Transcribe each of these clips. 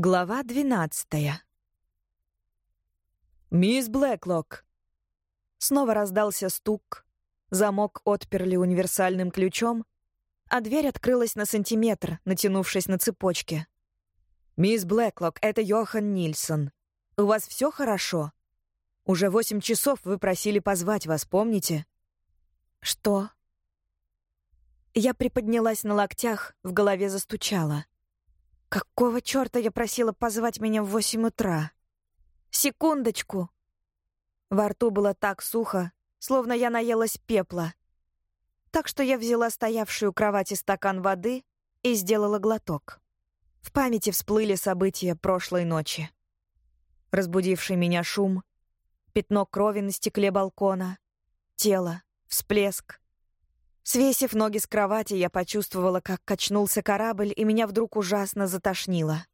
Глава двенадцатая. «Мисс Блэклок!» Снова раздался стук. Замок отперли универсальным ключом, а дверь открылась на сантиметр, натянувшись на цепочке. «Мисс Блэклок, это Йохан Нильсон. У вас все хорошо? Уже восемь часов вы просили позвать вас, помните?» «Что?» Я приподнялась на локтях, в голове застучала. Какого чёрта я просила позвать меня в восемь утра? Секундочку. Во рту было так сухо, словно я наелась пепла. Так что я взяла стоявшую у кровати стакан воды и сделала глоток. В памяти всплыли события прошлой ночи. Разбудивший меня шум, пятно крови на стекле балкона, тело, всплеск, Свесив ноги с кровати, я почувствовала, как качнулся корабль, и меня вдруг ужасно затошнило.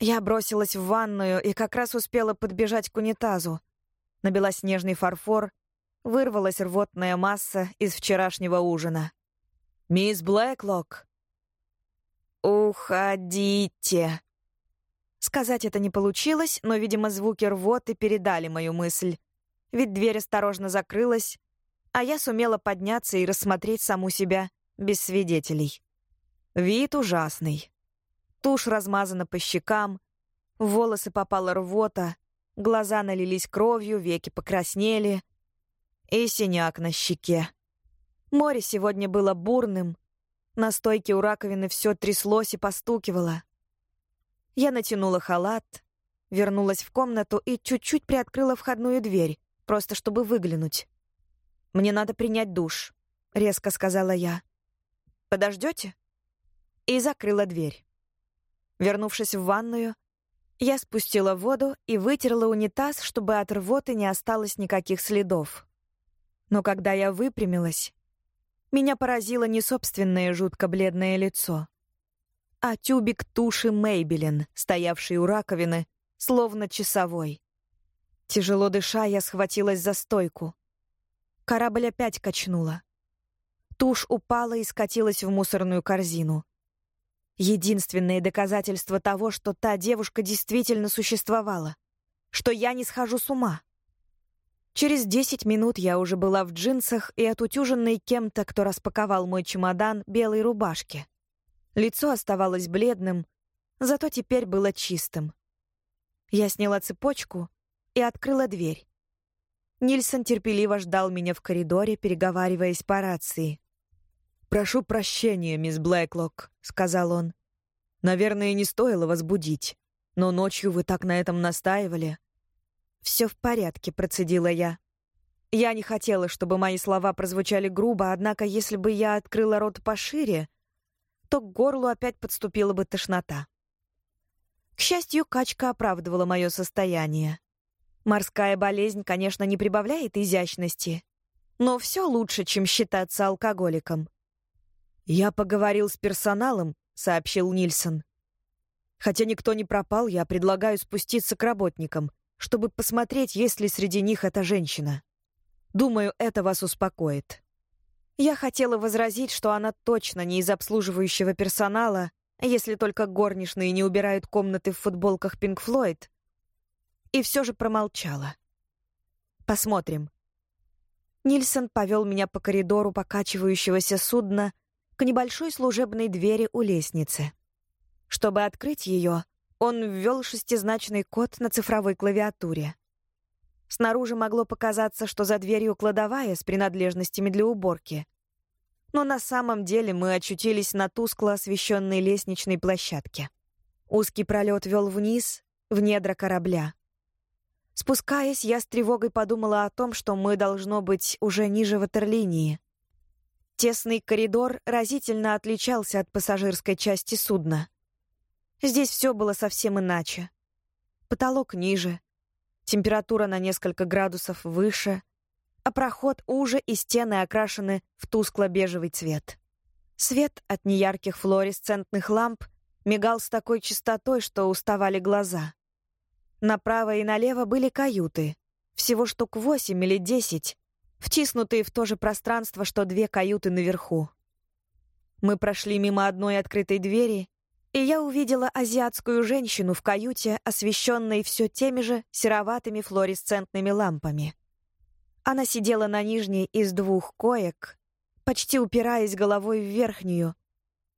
Я бросилась в ванную и как раз успела подбежать к унитазу. На белоснежный фарфор вырвалась рвотная масса из вчерашнего ужина. «Мисс Блэклок!» «Уходите!» Сказать это не получилось, но, видимо, звуки рвоты передали мою мысль. Ведь дверь осторожно закрылась, а я сумела подняться и рассмотреть саму себя без свидетелей. Вид ужасный. Тушь размазана по щекам, в волосы попала рвота, глаза налились кровью, веки покраснели и синяк на щеке. Море сегодня было бурным, на стойке у раковины все тряслось и постукивало. Я натянула халат, вернулась в комнату и чуть-чуть приоткрыла входную дверь, просто чтобы выглянуть. «Мне надо принять душ», — резко сказала я. «Подождете?» И закрыла дверь. Вернувшись в ванную, я спустила воду и вытерла унитаз, чтобы от рвоты не осталось никаких следов. Но когда я выпрямилась, меня поразило не собственное жутко бледное лицо, а тюбик туши Мейбелин, стоявший у раковины, словно часовой. Тяжело дыша, я схватилась за стойку. Корабль опять качнуло. Тушь упала и скатилась в мусорную корзину. Единственное доказательство того, что та девушка действительно существовала. Что я не схожу с ума. Через десять минут я уже была в джинсах и отутюженной кем-то, кто распаковал мой чемодан, белой рубашке. Лицо оставалось бледным, зато теперь было чистым. Я сняла цепочку и открыла дверь. Нильсон терпеливо ждал меня в коридоре, переговариваясь по рации. «Прошу прощения, мисс Блэклок», — сказал он. «Наверное, не стоило вас будить, но ночью вы так на этом настаивали». «Все в порядке», — процедила я. Я не хотела, чтобы мои слова прозвучали грубо, однако если бы я открыла рот пошире, то к горлу опять подступила бы тошнота. К счастью, качка оправдывала мое состояние. Морская болезнь, конечно, не прибавляет изящности, но все лучше, чем считаться алкоголиком. «Я поговорил с персоналом», — сообщил Нильсон. «Хотя никто не пропал, я предлагаю спуститься к работникам, чтобы посмотреть, есть ли среди них эта женщина. Думаю, это вас успокоит». Я хотела возразить, что она точно не из обслуживающего персонала, если только горничные не убирают комнаты в футболках Пинк Флойд, и все же промолчала. «Посмотрим». Нильсон повел меня по коридору покачивающегося судна к небольшой служебной двери у лестницы. Чтобы открыть ее, он ввел шестизначный код на цифровой клавиатуре. Снаружи могло показаться, что за дверью кладовая с принадлежностями для уборки. Но на самом деле мы очутились на тускло освещенной лестничной площадке. Узкий пролет вел вниз, в недра корабля. Спускаясь, я с тревогой подумала о том, что мы, должно быть, уже ниже ватерлинии. Тесный коридор разительно отличался от пассажирской части судна. Здесь все было совсем иначе. Потолок ниже, температура на несколько градусов выше, а проход уже и стены окрашены в тускло-бежевый цвет. Свет от неярких флуоресцентных ламп мигал с такой частотой, что уставали глаза. Направо и налево были каюты. Всего штук восемь или десять, втиснутые в то же пространство, что две каюты наверху. Мы прошли мимо одной открытой двери И я увидела азиатскую женщину в каюте, освещенной все теми же сероватыми флуоресцентными лампами. Она сидела на нижней из двух коек, почти упираясь головой в верхнюю,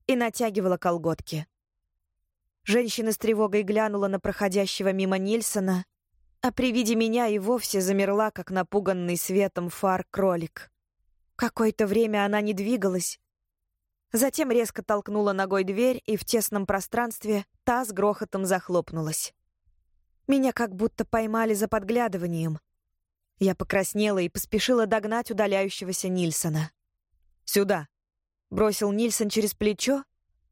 и натягивала колготки. Женщина с тревогой глянула на проходящего мимо Нильсона, а при виде меня и вовсе замерла, как напуганный светом фар кролик. Какое-то время она не двигалась, затем резко толкнула ногой дверь, и в тесном пространстве та с грохотом захлопнулась. Меня как будто поймали за подглядыванием. Я покраснела и поспешила догнать удаляющегося Нильсона. «Сюда!» — бросил Нильсон через плечо,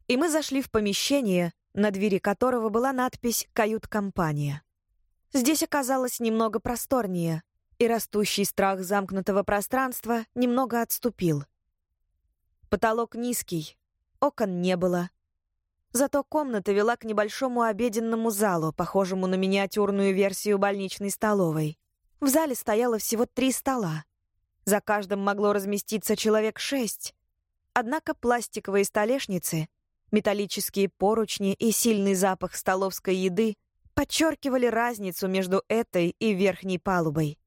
и мы зашли в помещение, на двери которого была надпись «Кают-компания». Здесь оказалось немного просторнее, и растущий страх замкнутого пространства немного отступил. Потолок низкий, окон не было. Зато комната вела к небольшому обеденному залу, похожему на миниатюрную версию больничной столовой. В зале стояло всего три стола. За каждым могло разместиться человек шесть. Однако пластиковые столешницы, металлические поручни и сильный запах столовской еды подчеркивали разницу между этой и верхней палубой.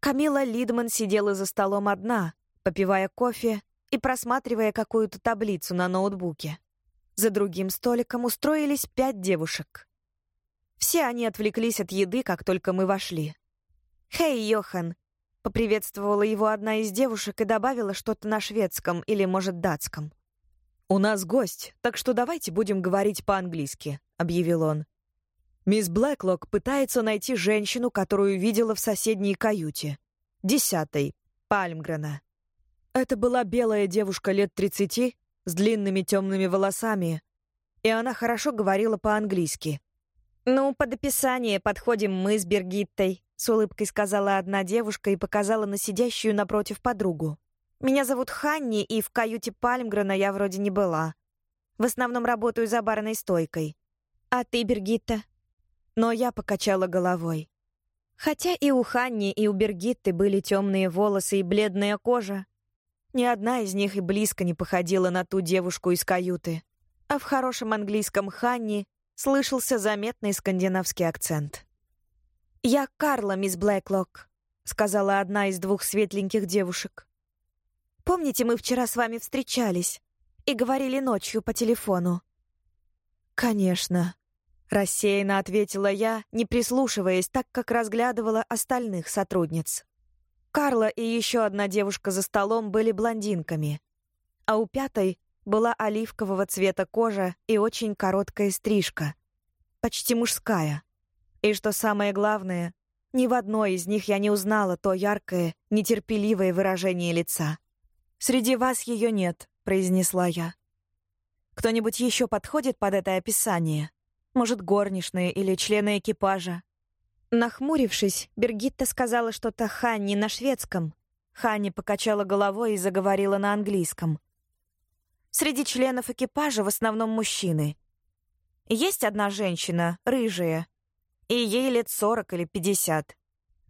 Камила Лидман сидела за столом одна, попивая кофе и просматривая какую-то таблицу на ноутбуке. За другим столиком устроились пять девушек. Все они отвлеклись от еды, как только мы вошли. «Хей, Йохан!» — поприветствовала его одна из девушек и добавила что-то на шведском или, может, датском. «У нас гость, так что давайте будем говорить по-английски», — объявил он. Мисс Блэклок пытается найти женщину, которую видела в соседней каюте. Десятой, Пальмгрена. Это была белая девушка лет тридцати, с длинными темными волосами, и она хорошо говорила по-английски. «Ну, под описание подходим мы с Бергиттой», с улыбкой сказала одна девушка и показала на сидящую напротив подругу. «Меня зовут Ханни, и в каюте Пальмгрена я вроде не была. В основном работаю за барной стойкой. А ты, Бергитта?» Но я покачала головой. Хотя и у Ханни, и у Бергитты были темные волосы и бледная кожа, ни одна из них и близко не походила на ту девушку из каюты. А в хорошем английском Ханни слышался заметный скандинавский акцент. «Я Карла, мисс Блэклок», — сказала одна из двух светленьких девушек. «Помните, мы вчера с вами встречались и говорили ночью по телефону?» «Конечно», — рассеянно ответила я, не прислушиваясь, так как разглядывала остальных сотрудниц. Карла и еще одна девушка за столом были блондинками, а у пятой была оливкового цвета кожа и очень короткая стрижка, почти мужская. И что самое главное, ни в одной из них я не узнала то яркое, нетерпеливое выражение лица. «Среди вас ее нет», — произнесла я. «Кто-нибудь еще подходит под это описание? Может, горничные или члены экипажа?» Нахмурившись, Бергитта сказала что-то Ханни на шведском. Ханни покачала головой и заговорила на английском. «Среди членов экипажа в основном мужчины. Есть одна женщина, рыжая, и ей лет сорок или пятьдесят.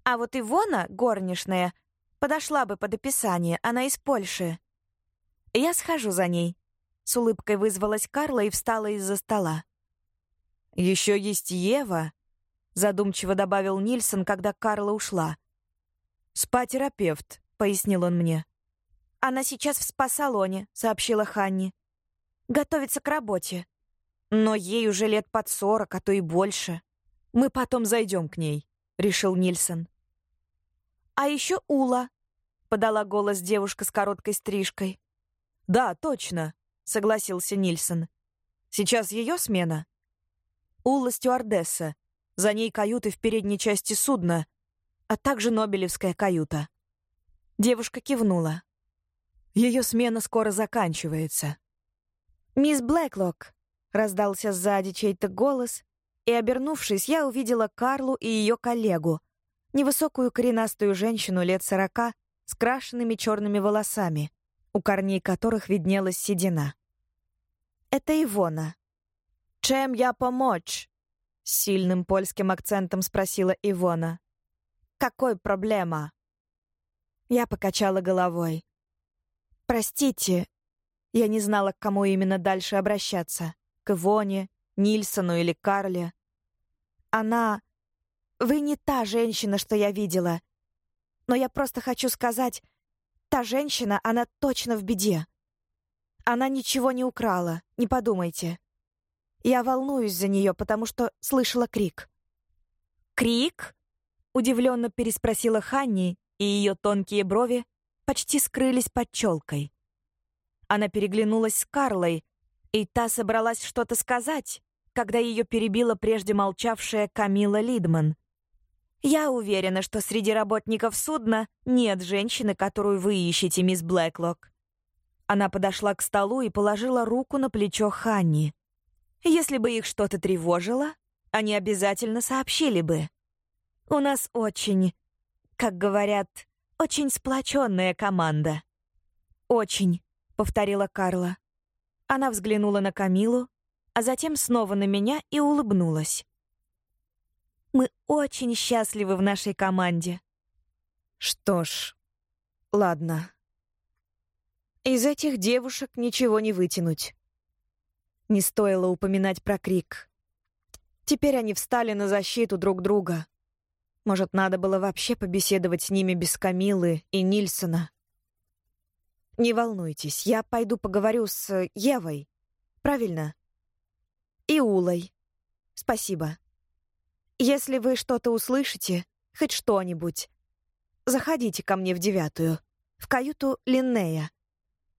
А вот Ивона, горничная, подошла бы под описание, она из Польши. Я схожу за ней. С улыбкой вызвалась Карла и встала из-за стола. «Еще есть Ева», — задумчиво добавил Нильсон, когда Карла ушла. «Спа-терапевт», — пояснил он мне. «Она сейчас в спа-салоне», — сообщила Ханни. «Готовится к работе. Но ей уже лет под сорок, а то и больше». Мы потом зайдем к ней», — решил Нильсон. «А еще Ула», — подала голос девушка с короткой стрижкой. «Да, точно», — согласился Нильсон. «Сейчас ее смена?» «Ула стюардесса. За ней каюты в передней части судна, а также Нобелевская каюта». Девушка кивнула. Ее смена скоро заканчивается. «Мисс Блэклок», — раздался сзади чей-то голос, и, обернувшись, я увидела Карлу и ее коллегу, невысокую коренастую женщину лет сорока с крашенными черными волосами, у корней которых виднелась седина. «Это Ивона». «Чем я помочь?» — с сильным польским акцентом спросила Ивона. «Какой проблема?» Я покачала головой. «Простите, я не знала, к кому именно дальше обращаться. к Ивоне, Нильсону или Карле. Она... Вы не та женщина, что я видела. Но я просто хочу сказать, та женщина, она точно в беде. Она ничего не украла, не подумайте. Я волнуюсь за нее, потому что слышала крик. «Крик?» — удивленно переспросила Ханни, и ее тонкие брови почти скрылись под челкой. Она переглянулась с Карлой, и та собралась что-то сказать, когда ее перебила прежде молчавшая Камила Лидман. «Я уверена, что среди работников судна нет женщины, которую вы ищете, мисс Блэклок». Она подошла к столу и положила руку на плечо Ханни. «Если бы их что-то тревожило, они обязательно сообщили бы. У нас очень, как говорят, очень сплоченная команда». «Очень», — повторила Карла. Она взглянула на Камилу, а затем снова на меня и улыбнулась. Мы очень счастливы в нашей команде. Что ж, ладно. Из этих девушек ничего не вытянуть. Не стоило упоминать про крик. Теперь они встали на защиту друг друга. Может, надо было вообще побеседовать с ними без Камилы и Нильсона. Не волнуйтесь, я пойду поговорю с Евой. Правильно? и Улой. Спасибо. Если вы что-то услышите, хоть что-нибудь, заходите ко мне в девятую, в каюту Линнея.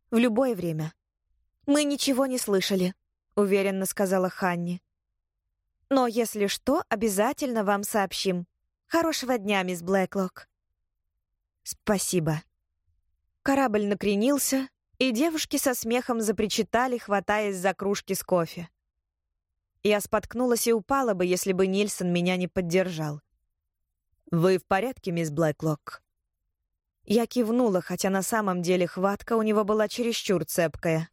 В любое время. Мы ничего не слышали, уверенно сказала Ханни. Но если что, обязательно вам сообщим. Хорошего дня, мисс Блэклок. Спасибо. Корабль накренился, и девушки со смехом запричитали, хватаясь за кружки с кофе. Я споткнулась и упала бы, если бы Нильсон меня не поддержал. «Вы в порядке, мисс Блэклок?» Я кивнула, хотя на самом деле хватка у него была чересчур цепкая.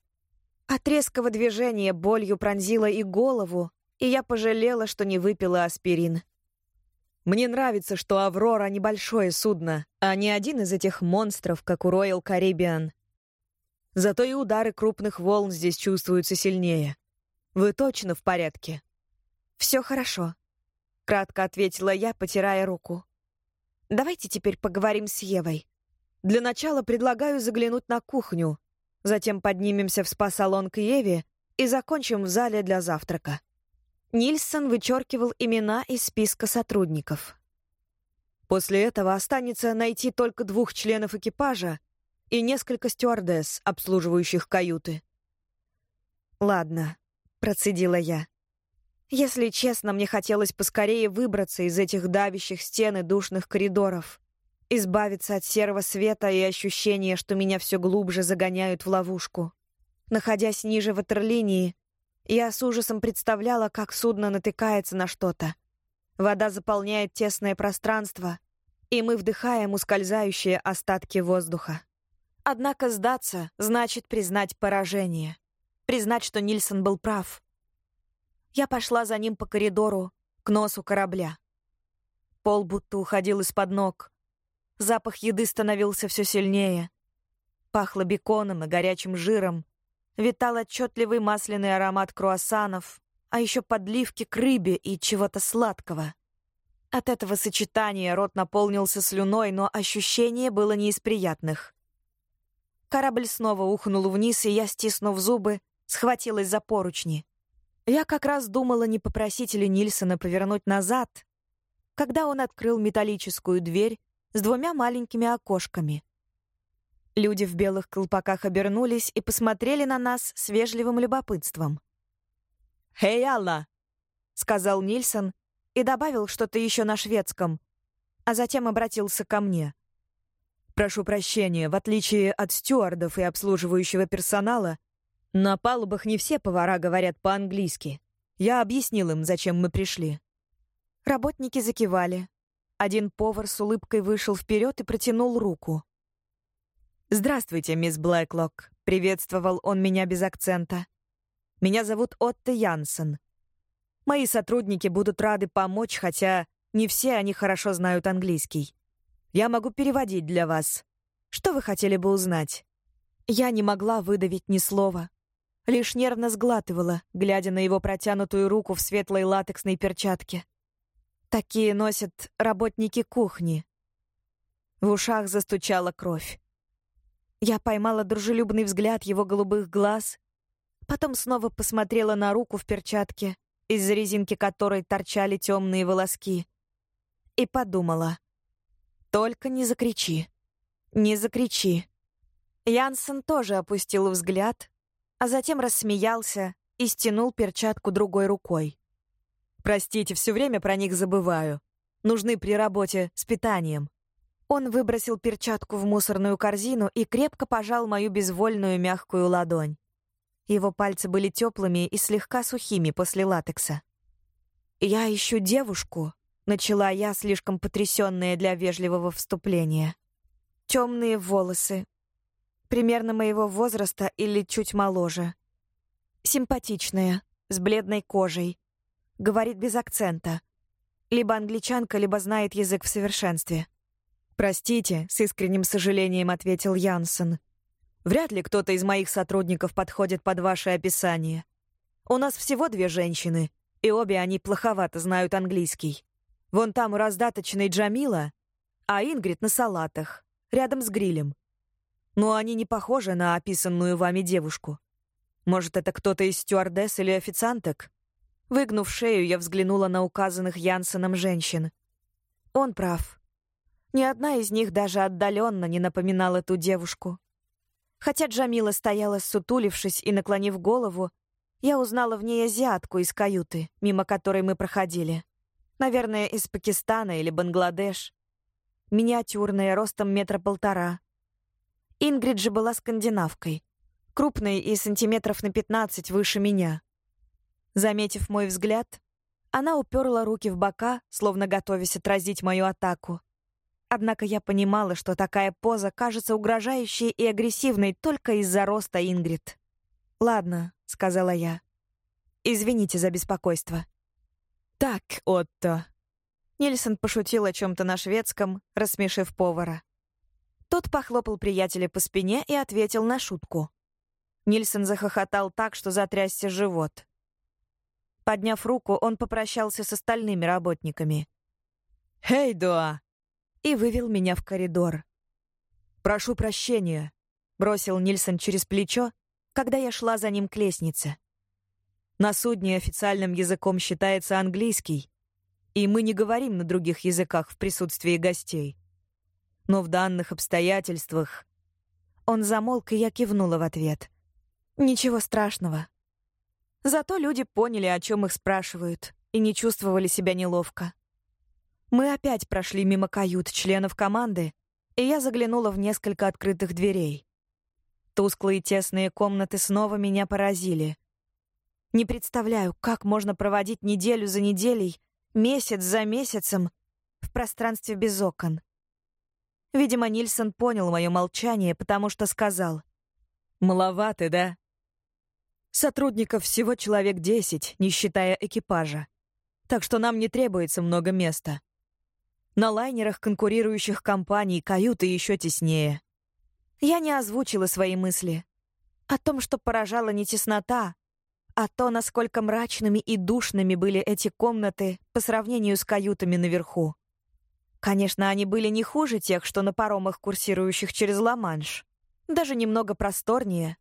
От резкого движения болью пронзила и голову, и я пожалела, что не выпила аспирин. Мне нравится, что «Аврора» — небольшое судно, а не один из этих монстров, как у Royal Caribbean. Зато и удары крупных волн здесь чувствуются сильнее. Вы точно в порядке?» «Все хорошо», — кратко ответила я, потирая руку. «Давайте теперь поговорим с Евой. Для начала предлагаю заглянуть на кухню, затем поднимемся в спа-салон к Еве и закончим в зале для завтрака». Нильсон вычеркивал имена из списка сотрудников. После этого останется найти только двух членов экипажа и несколько стюардесс, обслуживающих каюты. Ладно, процедила я. Если честно, мне хотелось поскорее выбраться из этих давящих стен и душных коридоров, избавиться от серого света и ощущения, что меня все глубже загоняют в ловушку. Находясь ниже ватерлинии, я с ужасом представляла, как судно натыкается на что-то. Вода заполняет тесное пространство, и мы вдыхаем ускользающие остатки воздуха. Однако сдаться значит признать поражение признать, что Нильсон был прав. Я пошла за ним по коридору, к носу корабля. Пол будто уходил из-под ног. Запах еды становился все сильнее. Пахло беконом и горячим жиром. Витал отчетливый масляный аромат круассанов, а еще подливки к рыбе и чего-то сладкого. От этого сочетания рот наполнился слюной, но ощущение было не из приятных. Корабль снова ухнул вниз, и я, стиснув зубы, схватилась за поручни. Я как раз думала, не попросить ли Нильсона повернуть назад, когда он открыл металлическую дверь с двумя маленькими окошками. Люди в белых колпаках обернулись и посмотрели на нас с вежливым любопытством. «Хей, Алла!» — сказал Нильсон и добавил что-то еще на шведском, а затем обратился ко мне. «Прошу прощения, в отличие от стюардов и обслуживающего персонала, на палубах не все повара говорят по-английски. Я объяснил им, зачем мы пришли. Работники закивали. Один повар с улыбкой вышел вперед и протянул руку. «Здравствуйте, мисс Блэклок», — приветствовал он меня без акцента. «Меня зовут Отто Янсен. Мои сотрудники будут рады помочь, хотя не все они хорошо знают английский. Я могу переводить для вас. Что вы хотели бы узнать?» Я не могла выдавить ни слова. Лишь нервно сглатывала, глядя на его протянутую руку в светлой латексной перчатке. Такие носят работники кухни. В ушах застучала кровь. Я поймала дружелюбный взгляд его голубых глаз, потом снова посмотрела на руку в перчатке, из-за резинки которой торчали темные волоски, и подумала. «Только не закричи. Не закричи». Янсен тоже опустил взгляд, а затем рассмеялся и стянул перчатку другой рукой. «Простите, все время про них забываю. Нужны при работе с питанием». Он выбросил перчатку в мусорную корзину и крепко пожал мою безвольную мягкую ладонь. Его пальцы были теплыми и слегка сухими после латекса. «Я ищу девушку», — начала я, слишком потрясённая для вежливого вступления. Темные волосы, примерно моего возраста или чуть моложе. Симпатичная, с бледной кожей. Говорит без акцента. Либо англичанка, либо знает язык в совершенстве. «Простите», — с искренним сожалением ответил Янсен. «Вряд ли кто-то из моих сотрудников подходит под ваше описание. У нас всего две женщины, и обе они плоховато знают английский. Вон там у раздаточной Джамила, а Ингрид на салатах, рядом с грилем. Но они не похожи на описанную вами девушку. Может, это кто-то из стюардесс или официанток? Выгнув шею, я взглянула на указанных Янсеном женщин. Он прав. Ни одна из них даже отдаленно не напоминала ту девушку. Хотя Джамила стояла сутулившись и наклонив голову, я узнала в ней азиатку из каюты, мимо которой мы проходили. Наверное, из Пакистана или Бангладеш. Миниатюрная, ростом метра полтора. Ингрид же была скандинавкой. Крупной и сантиметров на пятнадцать выше меня. Заметив мой взгляд, она уперла руки в бока, словно готовясь отразить мою атаку. Однако я понимала, что такая поза кажется угрожающей и агрессивной только из-за роста Ингрид. «Ладно», — сказала я. «Извините за беспокойство». «Так, Отто». Нильсон пошутил о чем-то на шведском, рассмешив повара. Тот похлопал приятеля по спине и ответил на шутку. Нильсон захохотал так, что затрясся живот. Подняв руку, он попрощался с остальными работниками. «Хей, Дуа!» и вывел меня в коридор. «Прошу прощения», — бросил Нильсон через плечо, когда я шла за ним к лестнице. На судне официальным языком считается английский, и мы не говорим на других языках в присутствии гостей. Но в данных обстоятельствах... Он замолк, и я кивнула в ответ. Ничего страшного. Зато люди поняли, о чем их спрашивают, и не чувствовали себя неловко. Мы опять прошли мимо кают членов команды, и я заглянула в несколько открытых дверей. Тусклые тесные комнаты снова меня поразили. Не представляю, как можно проводить неделю за неделей, месяц за месяцем в пространстве без окон. Видимо, Нильсон понял мое молчание, потому что сказал. «Маловато, да?» Сотрудников всего человек десять, не считая экипажа. Так что нам не требуется много места. На лайнерах конкурирующих компаний каюты еще теснее. Я не озвучила свои мысли. О том, что поражала не теснота, а то, насколько мрачными и душными были эти комнаты по сравнению с каютами наверху. Конечно, они были не хуже тех, что на паромах, курсирующих через Ла-Манш. Даже немного просторнее.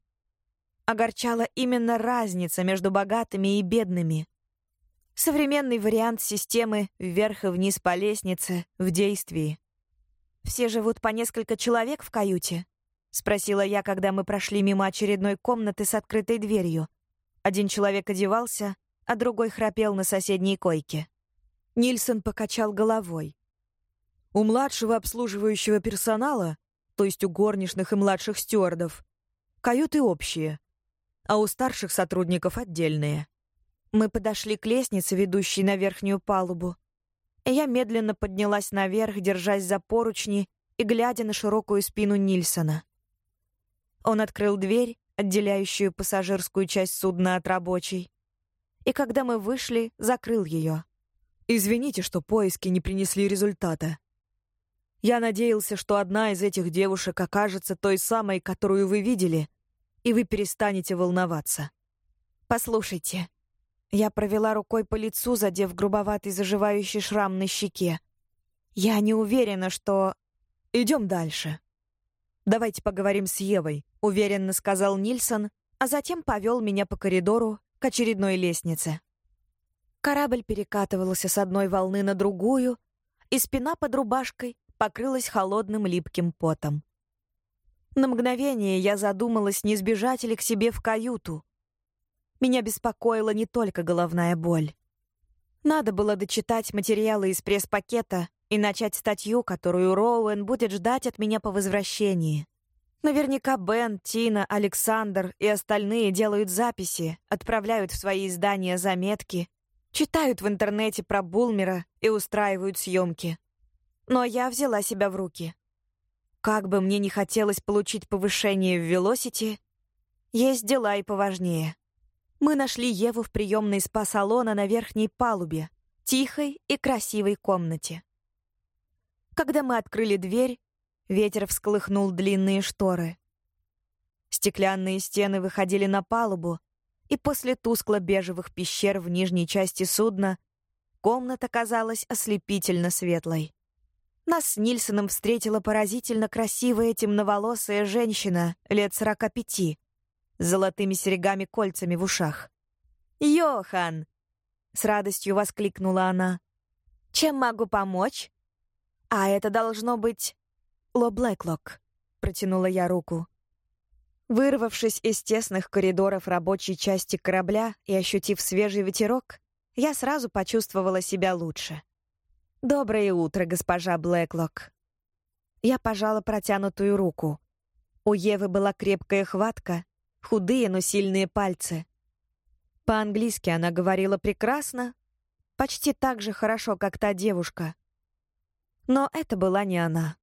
Огорчала именно разница между богатыми и бедными. Современный вариант системы вверх и вниз по лестнице в действии. Все живут по несколько человек в каюте, — спросила я, когда мы прошли мимо очередной комнаты с открытой дверью. Один человек одевался, а другой храпел на соседней койке. Нильсон покачал головой. У младшего обслуживающего персонала, то есть у горничных и младших стюардов, каюты общие, а у старших сотрудников отдельные. Мы подошли к лестнице, ведущей на верхнюю палубу. Я медленно поднялась наверх, держась за поручни и глядя на широкую спину Нильсона. Он открыл дверь, отделяющую пассажирскую часть судна от рабочей. И когда мы вышли, закрыл ее. «Извините, что поиски не принесли результата. Я надеялся, что одна из этих девушек окажется той самой, которую вы видели, и вы перестанете волноваться. Послушайте. Я провела рукой по лицу, задев грубоватый заживающий шрам на щеке. Я не уверена, что... Идем дальше. Давайте поговорим с Евой, уверенно сказал Нильсон, а затем повел меня по коридору к очередной лестнице. Корабль перекатывался с одной волны на другую, и спина под рубашкой покрылась холодным липким потом. На мгновение я задумалась, не сбежать ли к себе в каюту. Меня беспокоила не только головная боль. Надо было дочитать материалы из пресс-пакета и начать статью, которую Роуэн будет ждать от меня по возвращении. Наверняка Бен, Тина, Александр и остальные делают записи, отправляют в свои издания заметки, читают в интернете про Булмера и устраивают съемки. Но я взяла себя в руки. Как бы мне ни хотелось получить повышение в Велосити, есть дела и поважнее. Мы нашли Еву в приемной спа-салона на верхней палубе, тихой и красивой комнате. Когда мы открыли дверь, ветер всколыхнул длинные шторы. Стеклянные стены выходили на палубу, и после тускло-бежевых пещер в нижней части судна комната казалась ослепительно светлой. Нас с Нильсоном встретила поразительно красивая темноволосая женщина лет сорока пяти, с золотыми серьгами-кольцами в ушах. «Йохан!» — с радостью воскликнула она. «Чем могу помочь?» «А это должно быть...» «Ло Блэклок», — протянула я руку. Вырвавшись из тесных коридоров рабочей части корабля и ощутив свежий ветерок, я сразу почувствовала себя лучше. «Доброе утро, госпожа Блэклок». Я пожала протянутую руку. У Евы была крепкая хватка, худые, но сильные пальцы. По-английски она говорила прекрасно, почти так же хорошо, как та девушка. Но это была не она.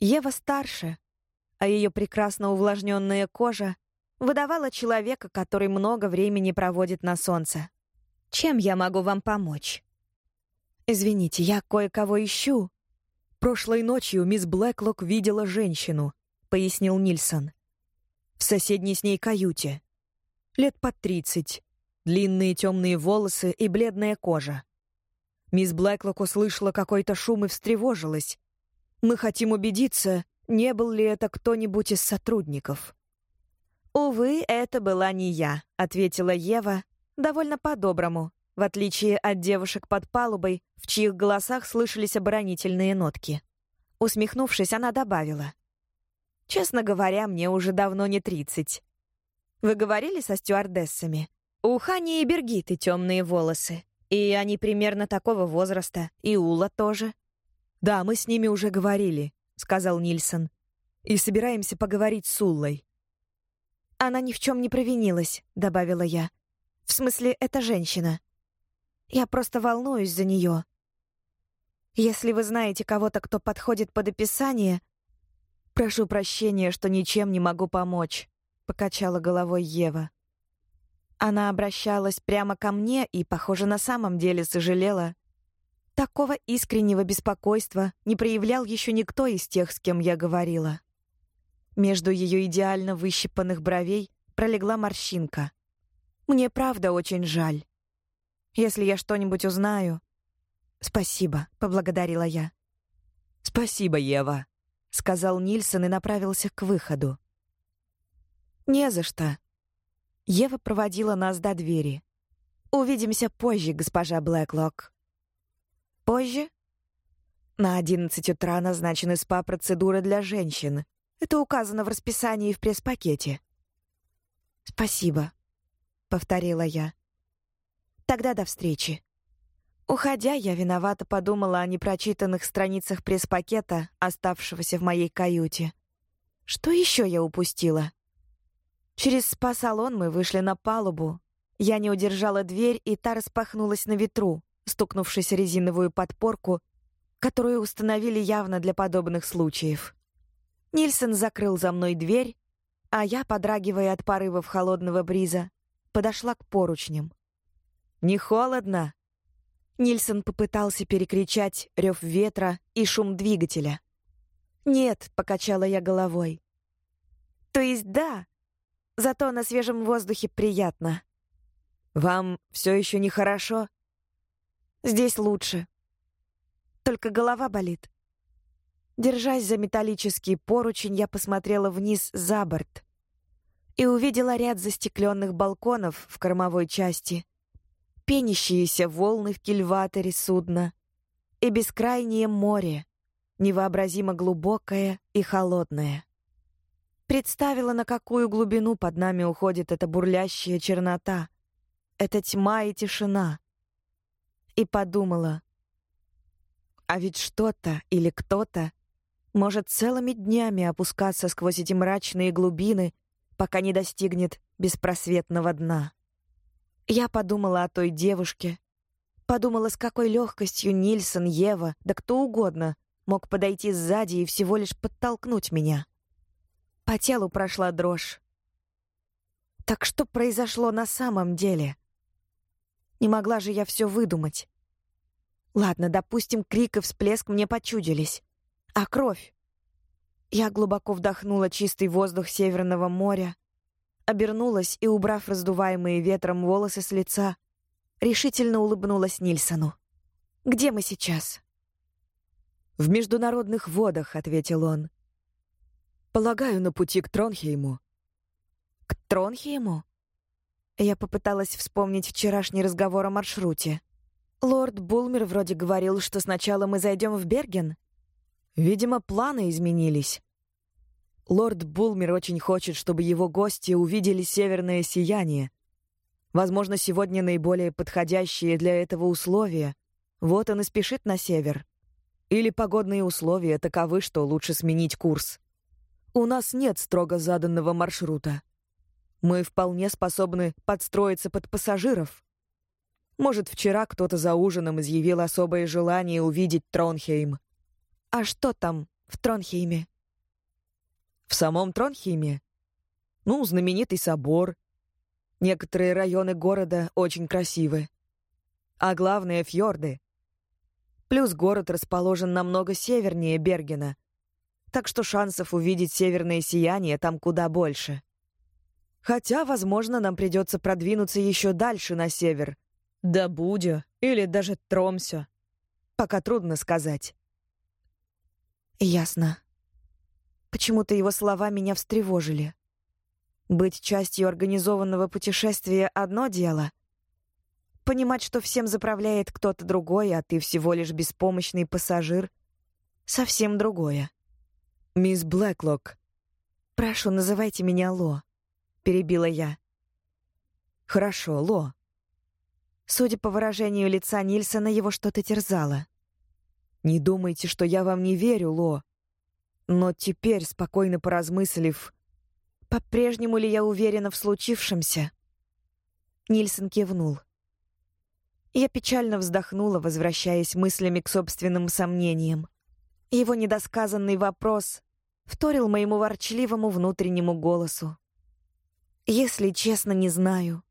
Ева старше, а ее прекрасно увлажненная кожа выдавала человека, который много времени проводит на солнце. «Чем я могу вам помочь?» «Извините, я кое-кого ищу». «Прошлой ночью мисс Блэклок видела женщину», — пояснил Нильсон. «В соседней с ней каюте. Лет под тридцать. Длинные темные волосы и бледная кожа. Мисс Блэклок услышала какой-то шум и встревожилась. Мы хотим убедиться, не был ли это кто-нибудь из сотрудников. «Увы, это была не я», — ответила Ева, довольно по-доброму, в отличие от девушек под палубой, в чьих голосах слышались оборонительные нотки. Усмехнувшись, она добавила. «Честно говоря, мне уже давно не тридцать. Вы говорили со стюардессами? У Хани и Бергиты темные волосы, и они примерно такого возраста, и Ула тоже». «Да, мы с ними уже говорили», — сказал Нильсон. «И собираемся поговорить с Уллой». «Она ни в чем не провинилась», — добавила я. «В смысле, это женщина. Я просто волнуюсь за нее. Если вы знаете кого-то, кто подходит под описание...» «Прошу прощения, что ничем не могу помочь», — покачала головой Ева. Она обращалась прямо ко мне и, похоже, на самом деле сожалела. Такого искреннего беспокойства не проявлял еще никто из тех, с кем я говорила. Между ее идеально выщипанных бровей пролегла морщинка. Мне правда очень жаль. Если я что-нибудь узнаю... Спасибо, поблагодарила я. Спасибо, Ева, сказал Нильсон и направился к выходу. Не за что. Ева проводила нас до двери. Увидимся позже, госпожа Блэклок. Позже? На одиннадцать утра назначены СПА-процедуры для женщин. Это указано в расписании в пресс-пакете. «Спасибо», — повторила я. «Тогда до встречи». Уходя, я виновато подумала о непрочитанных страницах пресс-пакета, оставшегося в моей каюте. Что еще я упустила? Через спа-салон мы вышли на палубу. Я не удержала дверь, и та распахнулась на ветру стукнувшись резиновую подпорку, которую установили явно для подобных случаев. Нильсон закрыл за мной дверь, а я, подрагивая от порывов холодного бриза, подошла к поручням. «Не холодно?» Нильсон попытался перекричать рев ветра и шум двигателя. «Нет», — покачала я головой. «То есть да, Зато на свежем воздухе приятно. Вам все еще нехорошо? Здесь лучше. Только голова болит. Держась за металлический поручень, я посмотрела вниз за борт и увидела ряд застекленных балконов в кормовой части, пенящиеся волны в кильваторе судна и бескрайнее море, невообразимо глубокое и холодное. Представила, на какую глубину под нами уходит эта бурлящая чернота, эта тьма и тишина. И подумала, а ведь что-то или кто-то может целыми днями опускаться сквозь эти мрачные глубины, пока не достигнет беспросветного дна. Я подумала о той девушке, подумала, с какой легкостью Нильсон, Ева, да кто угодно мог подойти сзади и всего лишь подтолкнуть меня. По телу прошла дрожь. Так что произошло на самом деле? Не могла же я все выдумать. Ладно, допустим, крик и всплеск мне почудились. А кровь? Я глубоко вдохнула чистый воздух Северного моря, обернулась и, убрав раздуваемые ветром волосы с лица, решительно улыбнулась Нильсону. «Где мы сейчас?» «В международных водах», — ответил он. «Полагаю, на пути к Тронхейму». «К Тронхейму?» Я попыталась вспомнить вчерашний разговор о маршруте. Лорд Булмер вроде говорил, что сначала мы зайдем в Берген. Видимо, планы изменились. Лорд Булмер очень хочет, чтобы его гости увидели северное сияние. Возможно, сегодня наиболее подходящие для этого условия. Вот он и спешит на север. Или погодные условия таковы, что лучше сменить курс. У нас нет строго заданного маршрута. Мы вполне способны подстроиться под пассажиров. Может, вчера кто-то за ужином изъявил особое желание увидеть Тронхейм. А что там в Тронхейме? В самом Тронхейме? Ну, знаменитый собор. Некоторые районы города очень красивы. А главное — фьорды. Плюс город расположен намного севернее Бергена, так что шансов увидеть северное сияние там куда больше. Хотя, возможно, нам придется продвинуться еще дальше на север, да Будя или даже Тромсё. Пока трудно сказать. Ясно. Почему-то его слова меня встревожили. Быть частью организованного путешествия — одно дело. Понимать, что всем заправляет кто-то другой, а ты всего лишь беспомощный пассажир — совсем другое. «Мисс Блэклок». «Прошу, называйте меня Ло», — перебила я. «Хорошо, Ло. Судя по выражению лица Нильсона, его что-то терзало. «Не думайте, что я вам не верю, Ло. Но теперь, спокойно поразмыслив, по-прежнему ли я уверена в случившемся?» Нильсон кивнул. Я печально вздохнула, возвращаясь мыслями к собственным сомнениям. Его недосказанный вопрос вторил моему ворчливому внутреннему голосу. «Если честно, не знаю.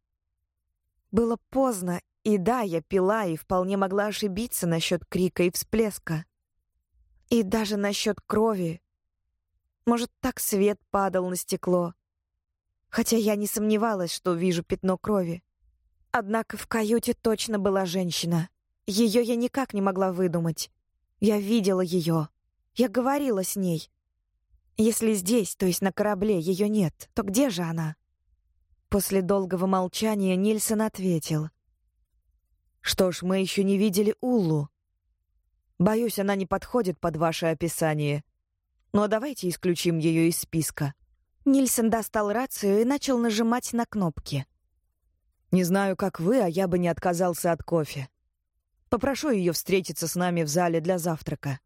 Было поздно, и да, я пила и вполне могла ошибиться насчет крика и всплеска. И даже насчет крови. Может, так свет падал на стекло. Хотя я не сомневалась, что вижу пятно крови. Однако в каюте точно была женщина. Ее я никак не могла выдумать. Я видела ее. Я говорила с ней. Если здесь, то есть на корабле, ее нет, то где же она? После долгого молчания Нильсон ответил — что ж, мы еще не видели Уллу. Боюсь, она не подходит под ваше описание. Но давайте исключим ее из списка. Нильсон достал рацию и начал нажимать на кнопки. Не знаю, как вы, а я бы не отказался от кофе. Попрошу ее встретиться с нами в зале для завтрака.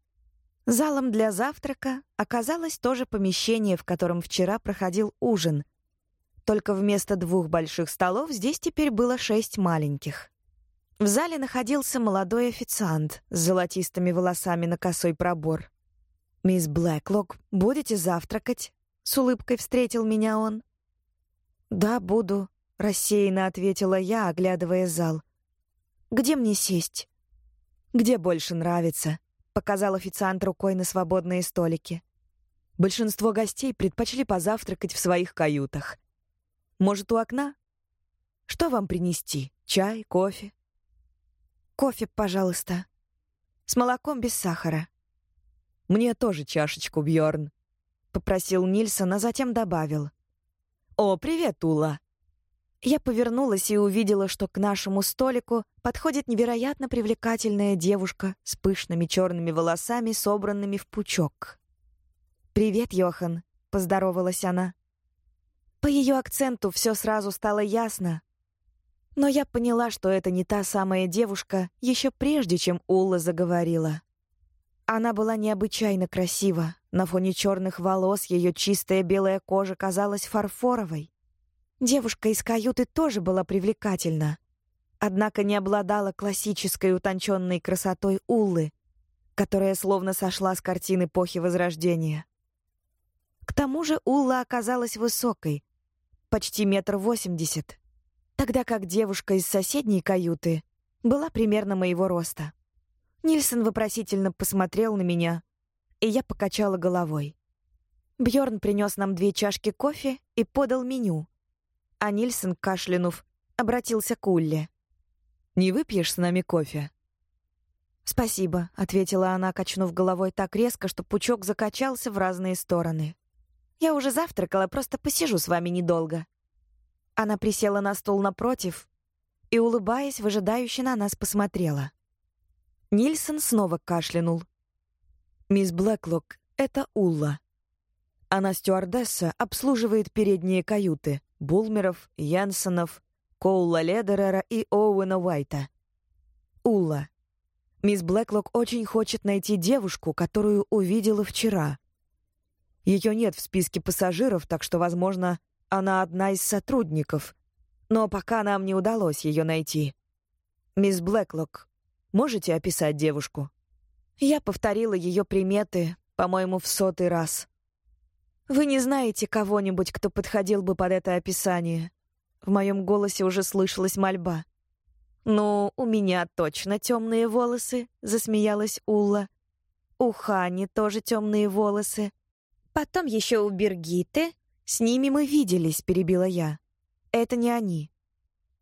Залом для завтрака оказалось то же помещение, в котором вчера проходил ужин. Только вместо двух больших столов здесь теперь было шесть маленьких. В зале находился молодой официант с золотистыми волосами на косой пробор. «Мисс Блэклок, будете завтракать?» — с улыбкой встретил меня он. «Да, буду», — рассеянно ответила я, оглядывая зал. «Где мне сесть?» «Где больше нравится?» — показал официант рукой на свободные столики. Большинство гостей предпочли позавтракать в своих каютах. Может, у окна? Что вам принести? Чай, кофе? Кофе, пожалуйста. С молоком без сахара. Мне тоже чашечку, Бьорн, попросил Нильсон, а затем добавил: О, привет, Ула. Я повернулась и увидела, что к нашему столику подходит невероятно привлекательная девушка с пышными черными волосами, собранными в пучок. «Привет, Йохан», — поздоровалась она. По ее акценту все сразу стало ясно. Но я поняла, что это не та самая девушка, еще прежде, чем Улла заговорила. Она была необычайно красива. На фоне черных волос ее чистая белая кожа казалась фарфоровой. Девушка из каюты тоже была привлекательна, однако не обладала классической утонченной красотой Уллы, которая словно сошла с картины эпохи Возрождения. К тому же Улла оказалась высокой, почти метр восемьдесят, тогда как девушка из соседней каюты была примерно моего роста. Нильсон вопросительно посмотрел на меня, и я покачала головой. Бьорн принес нам две чашки кофе и подал меню — а Нильсон, кашлянув, обратился к Улле. «Не выпьешь с нами кофе?» «Спасибо», — ответила она, качнув головой так резко, что пучок закачался в разные стороны. «Я уже завтракала, просто посижу с вами недолго». Она присела на стул напротив и, улыбаясь, выжидающе на нас посмотрела. Нильсон снова кашлянул. «Мисс Блэклок, это Улла. Она стюардесса, обслуживает передние каюты. Булмеров, Янсонов, Коула Ледерера и Оуэна Уайта. Улла. Мисс Блэклок очень хочет найти девушку, которую увидела вчера. Ее нет в списке пассажиров, так что, возможно, она одна из сотрудников. Но пока нам не удалось ее найти. Мисс Блэклок, можете описать девушку? Я повторила ее приметы, по-моему, в сотый раз. Вы не знаете кого-нибудь, кто подходил бы под это описание? В моем голосе уже слышалась мольба. Ну, у меня точно темные волосы, засмеялась Улла. У Хани тоже темные волосы. Потом еще у Бергиты. С ними мы виделись, перебила я. Это не они.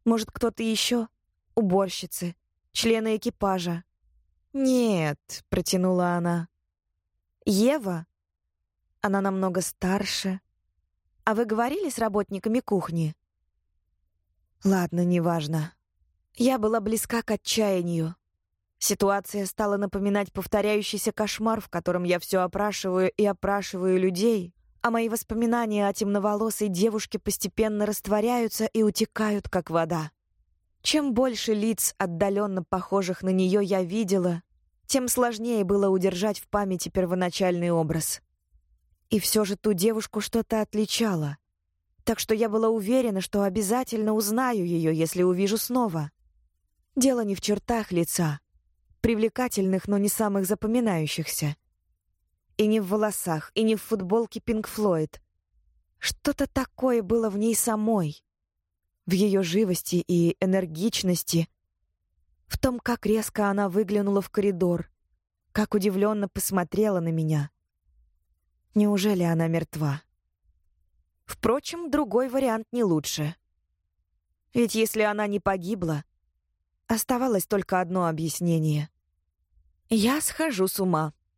Может, кто-то еще? Уборщицы, члены экипажа. Нет, протянула она. Ева она намного старше. А вы говорили с работниками кухни? Ладно, неважно. Я была близка к отчаянию. Ситуация стала напоминать повторяющийся кошмар, в котором я все опрашиваю и опрашиваю людей, а мои воспоминания о темноволосой девушке постепенно растворяются и утекают, как вода. Чем больше лиц, отдаленно похожих на нее, я видела, тем сложнее было удержать в памяти первоначальный образ. И все же ту девушку что-то отличало. Так что я была уверена, что обязательно узнаю ее, если увижу снова. Дело не в чертах лица, привлекательных, но не самых запоминающихся. И не в волосах, и не в футболке Пинк Флойд. Что-то такое было в ней самой. В ее живости и энергичности, в том, как резко она выглянула в коридор, как удивленно посмотрела на меня. Неужели она мертва? Впрочем, другой вариант не лучше. Ведь если она не погибла, оставалось только одно объяснение. Я схожу с ума.